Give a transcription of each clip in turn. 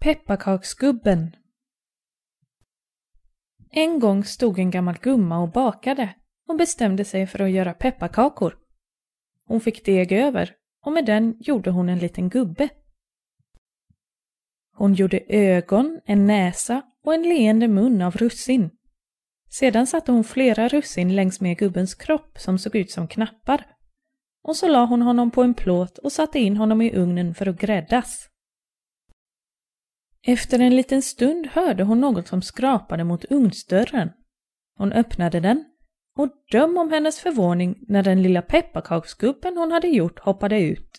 Pepparkaksgubben En gång stod en gammal gumma och bakade och bestämde sig för att göra pepparkakor. Hon fick deg över och med den gjorde hon en liten gubbe. Hon gjorde ögon, en näsa och en leende mun av russin. Sedan satte hon flera russin längs med gubbens kropp som såg ut som knappar. Och så la hon honom på en plåt och satte in honom i ugnen för att gräddas. Efter en liten stund hörde hon något som skrapade mot ugnsdörren. Hon öppnade den och döm om hennes förvåning när den lilla pepparkaksgubben hon hade gjort hoppade ut.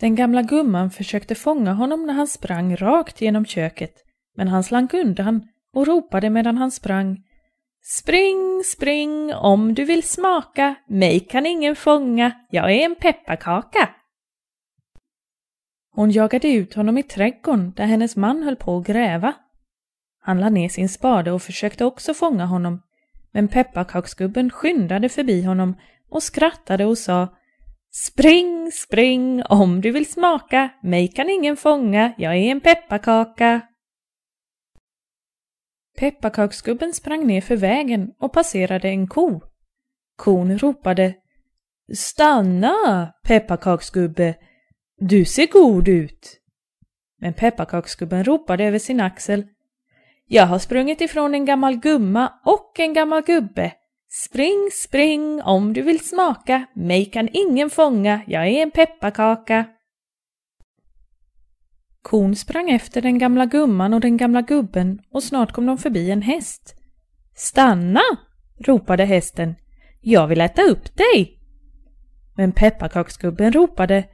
Den gamla gumman försökte fånga honom när han sprang rakt genom köket, men han slank undan och ropade medan han sprang Spring, spring om du vill smaka, mig kan ingen fånga, jag är en pepparkaka. Hon jagade ut honom i trädgården där hennes man höll på att gräva. Han lade ner sin spade och försökte också fånga honom, men pepparkaksgubben skyndade förbi honom och skrattade och sa Spring, spring om du vill smaka, mig kan ingen fånga, jag är en pepparkaka. Pepparkaksgubben sprang ner för vägen och passerade en ko. Kon ropade Stanna, pepparkaksgubbe, du ser god ut. Men pepparkaksgubben ropade över sin axel Jag har sprungit ifrån en gammal gumma och en gammal gubbe. Spring, spring om du vill smaka, mig kan ingen fånga, jag är en pepparkaka. Kon sprang efter den gamla gumman och den gamla gubben och snart kom de förbi en häst. Stanna! ropade hästen. Jag vill äta upp dig! Men pepparkaksgubben ropade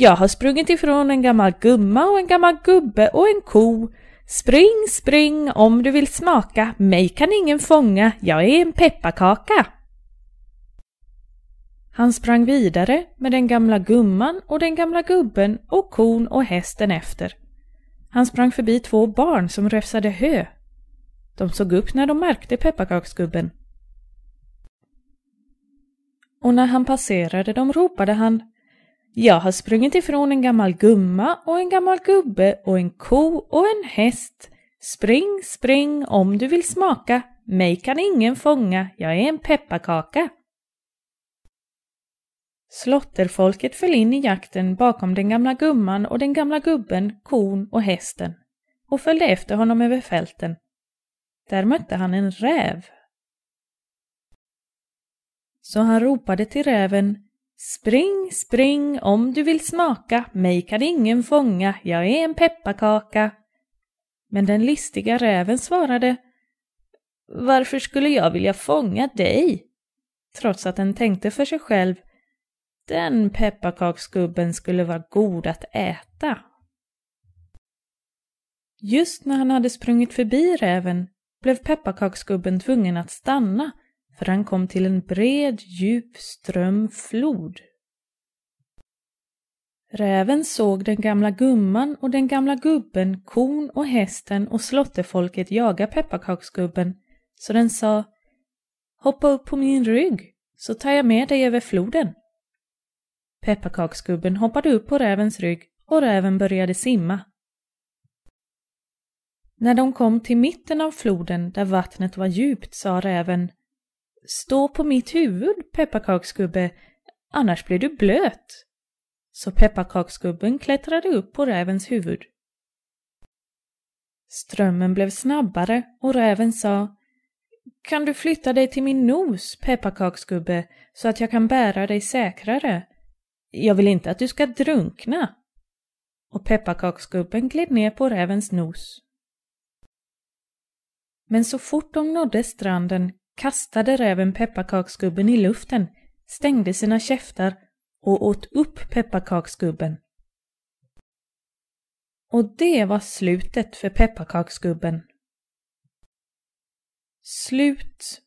jag har sprungit ifrån en gammal gumma och en gammal gubbe och en ko. Spring, spring om du vill smaka, mig kan ingen fånga, jag är en pepparkaka. Han sprang vidare med den gamla gumman och den gamla gubben och kon och hästen efter. Han sprang förbi två barn som räfsade hö. De såg upp när de märkte pepparkaksgubben. Och när han passerade dem ropade han jag har sprungit ifrån en gammal gumma och en gammal gubbe och en ko och en häst. Spring, spring om du vill smaka. Mig kan ingen fånga, jag är en pepparkaka. Slotterfolket föll in i jakten bakom den gamla gumman och den gamla gubben, kon och hästen och följde efter honom över fälten. Där mötte han en räv. Så han ropade till räven Spring, spring om du vill smaka, mig kan ingen fånga, jag är en pepparkaka. Men den listiga räven svarade Varför skulle jag vilja fånga dig? Trots att den tänkte för sig själv den pepparkaksgubben skulle vara god att äta. Just när han hade sprungit förbi räven blev pepparkaksgubben tvungen att stanna för han kom till en bred, djup strömflod. Räven såg den gamla gumman och den gamla gubben, kon och hästen och slottefolket jaga pepparkaksgubben, så den sa Hoppa upp på min rygg, så tar jag med dig över floden. Pepparkaksgubben hoppade upp på rävens rygg och räven började simma. När de kom till mitten av floden där vattnet var djupt sa räven Stå på mitt huvud, pepparkaksgubbe, annars blir du blöt. Så pepparkaksgubben klättrade upp på rävens huvud. Strömmen blev snabbare och räven sa Kan du flytta dig till min nos, pepparkaksgubbe, så att jag kan bära dig säkrare? Jag vill inte att du ska drunkna. Och pepparkaksgubben gled ner på rävens nos. Men så fort de nådde stranden kastade räven pepparkaksgubben i luften, stängde sina käftar och åt upp pepparkaksgubben. Och det var slutet för pepparkaksgubben. Slut